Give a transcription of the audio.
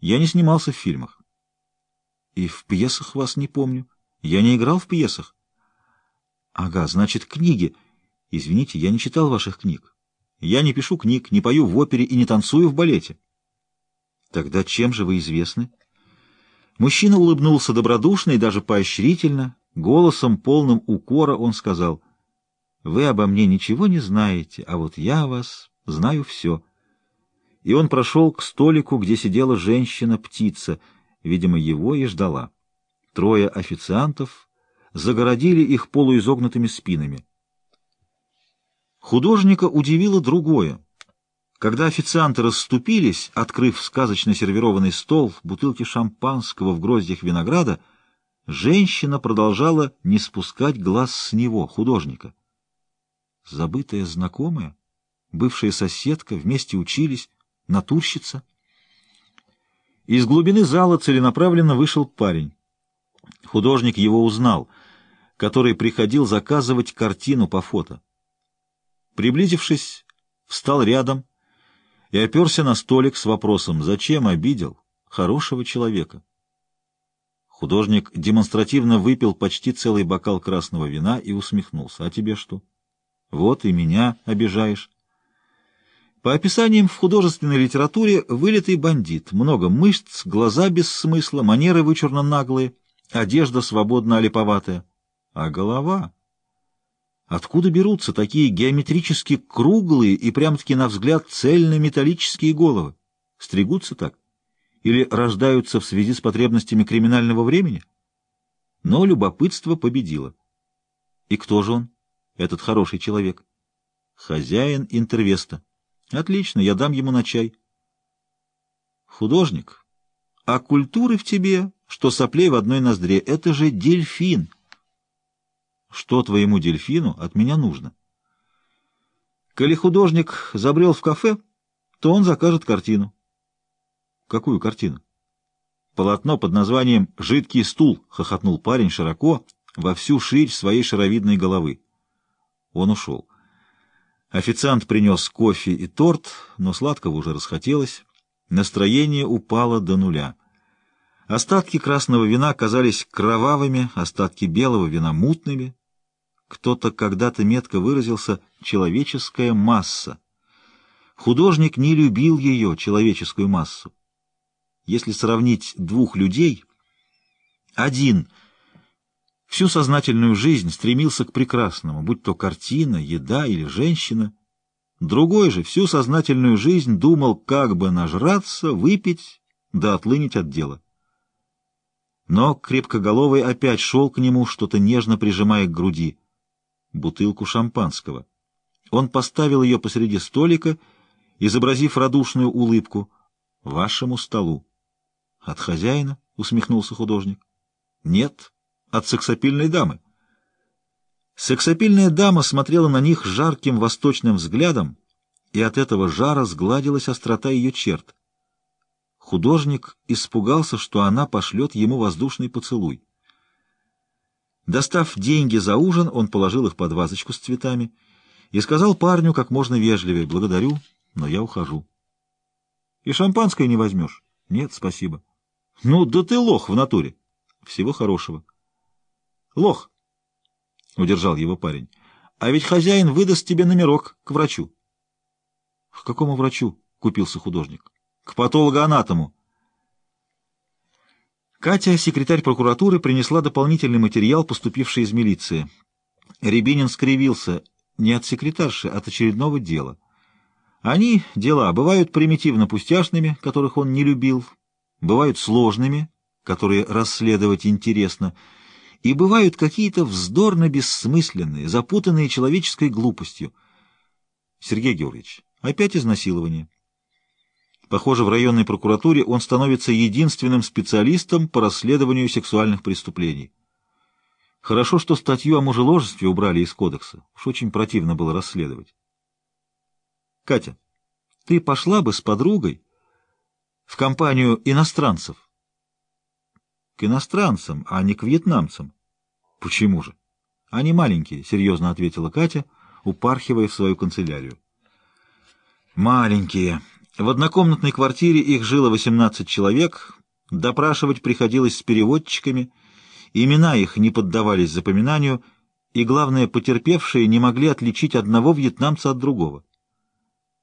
Я не снимался в фильмах. И в пьесах вас не помню. Я не играл в пьесах. Ага, значит, книги. Извините, я не читал ваших книг. Я не пишу книг, не пою в опере и не танцую в балете. Тогда чем же вы известны? Мужчина улыбнулся добродушно и даже поощрительно. Голосом, полным укора, он сказал, «Вы обо мне ничего не знаете, а вот я вас знаю все». И он прошел к столику, где сидела женщина-птица, видимо, его и ждала. Трое официантов загородили их полуизогнутыми спинами. Художника удивило другое. Когда официанты расступились, открыв сказочно сервированный стол, бутылки шампанского в гроздьях винограда, женщина продолжала не спускать глаз с него, художника. Забытая знакомая, бывшая соседка, вместе учились, натурщица. Из глубины зала целенаправленно вышел парень. Художник его узнал, который приходил заказывать картину по фото. Приблизившись, встал рядом и оперся на столик с вопросом «Зачем обидел хорошего человека?» Художник демонстративно выпил почти целый бокал красного вина и усмехнулся. «А тебе что? Вот и меня обижаешь». По описаниям в художественной литературе вылитый бандит, много мышц, глаза без смысла, манеры вычурно наглые, одежда свободно олиповатая. А голова? Откуда берутся такие геометрически круглые и прям-таки на взгляд цельно-металлические головы? Стригутся так? Или рождаются в связи с потребностями криминального времени? Но любопытство победило. И кто же он, этот хороший человек? Хозяин интервеста. Отлично, я дам ему на чай. Художник, а культуры в тебе, что соплей в одной ноздре, это же дельфин. Что твоему дельфину от меня нужно? Коли художник забрел в кафе, то он закажет картину. Какую картину? Полотно под названием «Жидкий стул», — хохотнул парень широко, во всю ширь своей шаровидной головы. Он ушел. Официант принес кофе и торт, но сладкого уже расхотелось. Настроение упало до нуля. Остатки красного вина казались кровавыми, остатки белого вина мутными. Кто-то когда-то метко выразился «человеческая масса». Художник не любил ее, человеческую массу. Если сравнить двух людей, один — Всю сознательную жизнь стремился к прекрасному, будь то картина, еда или женщина. Другой же всю сознательную жизнь думал, как бы нажраться, выпить, да отлынить от дела. Но крепкоголовый опять шел к нему, что-то нежно прижимая к груди. Бутылку шампанского. Он поставил ее посреди столика, изобразив радушную улыбку. «Вашему столу». «От хозяина?» — усмехнулся художник. «Нет» от сексапильной дамы. Сексапильная дама смотрела на них жарким восточным взглядом, и от этого жара сгладилась острота ее черт. Художник испугался, что она пошлет ему воздушный поцелуй. Достав деньги за ужин, он положил их под вазочку с цветами и сказал парню как можно вежливее «Благодарю, но я ухожу». «И шампанское не возьмешь?» «Нет, спасибо». «Ну, да ты лох в натуре». «Всего хорошего». Лох, — удержал его парень, — а ведь хозяин выдаст тебе номерок к врачу. — К какому врачу? — купился художник. — К патологоанатому. Катя, секретарь прокуратуры, принесла дополнительный материал, поступивший из милиции. Рябинин скривился не от секретарши, а от очередного дела. Они, дела, бывают примитивно-пустяшными, которых он не любил, бывают сложными, которые расследовать интересно — и бывают какие-то вздорно-бессмысленные, запутанные человеческой глупостью. Сергей Георгиевич, опять изнасилование. Похоже, в районной прокуратуре он становится единственным специалистом по расследованию сексуальных преступлений. Хорошо, что статью о мужеложестве убрали из кодекса. Уж очень противно было расследовать. Катя, ты пошла бы с подругой в компанию иностранцев? К иностранцам, а не к вьетнамцам. Почему же? Они маленькие, серьезно ответила Катя, упархивая в свою канцелярию. Маленькие. В однокомнатной квартире их жило 18 человек, допрашивать приходилось с переводчиками, имена их не поддавались запоминанию, и, главное, потерпевшие не могли отличить одного вьетнамца от другого.